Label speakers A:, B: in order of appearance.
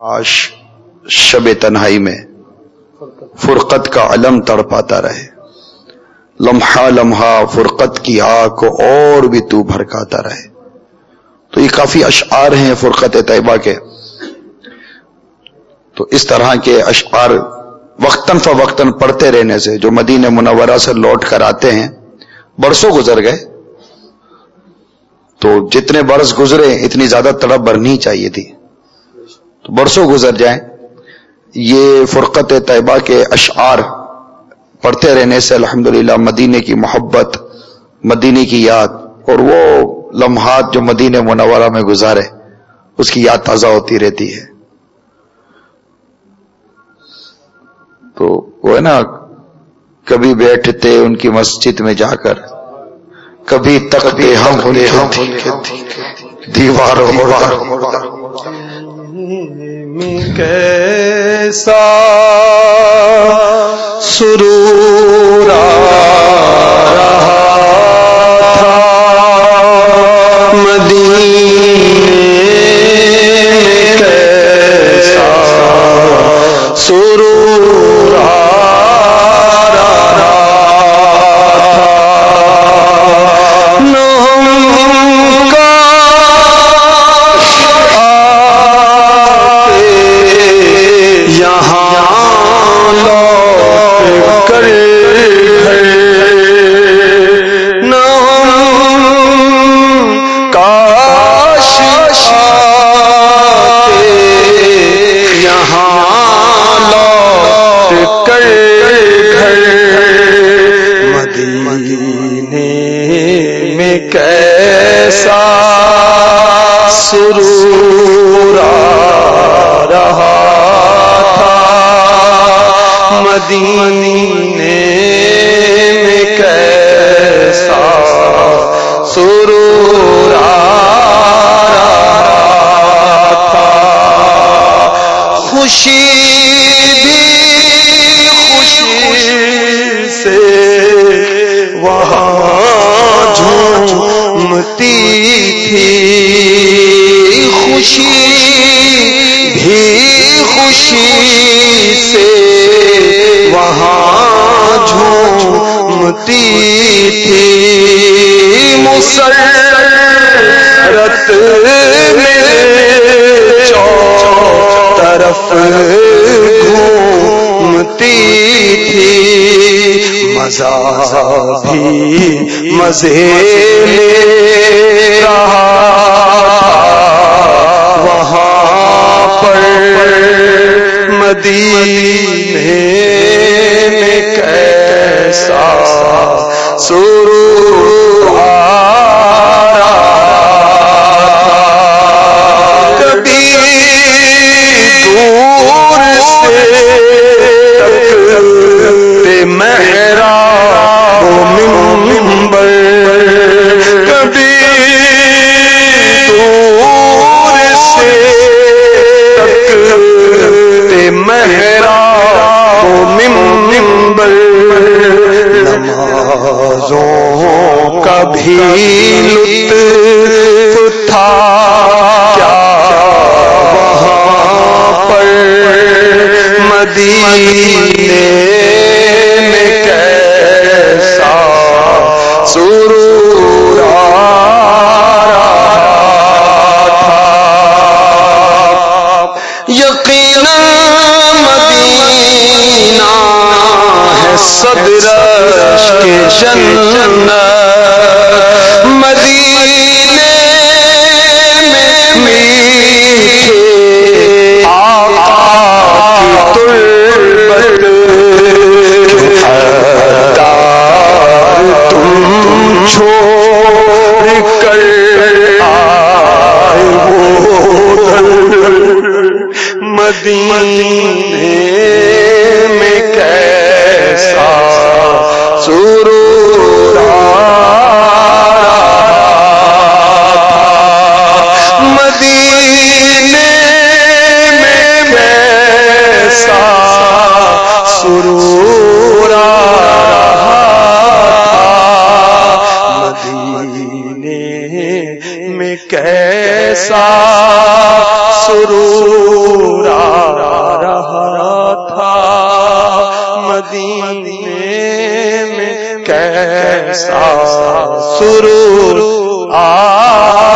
A: آش شب تنہائی میں فرقت کا علم تڑ پاتا رہے۔ لمحہ لمحہ فرقت کی آگ کو اور بھی تو بھرکاتا رہے۔ تو یہ کافی اشعار ہیں فرقت طیبہ کے۔ تو اس طرح کے اشعار وقتاً فوقتاً پڑھتے رہنے سے جو مدینہ منورہ سے لوٹ کر آتے ہیں، برسوں گزر گئے۔ تو جتنے برس گزرے، اتنی زیادہ تڑپ بھرنی چاہیے تھی۔ تو برسوں گزر جائیں۔ یہ فرقت طیبہ کے اشعار پڑھتے رہنے سے الحمدللہ مدینے کی محبت، مدینے کی یاد اور وہ لمحات جو مدینہ منورہ میں گزارے، اس کی یاد تازہ ہوتی رہتی ہے۔ تو وہ ہے نا، کبھی بیٹھتے ان کی مسجد میں جا کر، کبھی تختے ہم دیواروں
B: کیسا سرور آ رہا تھا۔ مدینے میں کیسا سرور آ رہا تھا۔ خوشی بھی خوشی سے وہاں جھومتی تھی۔ خوشی، بھی خوشی سے وہاں جھومتی تھی۔ مسرت میں طرف گھومتی تھی۔ مزہ بھی مزے میں رہا۔ مدینے نمازوں کبھی لطف تھا کیا وہاں پر مدینے کیسا جنت کیسا سرور آ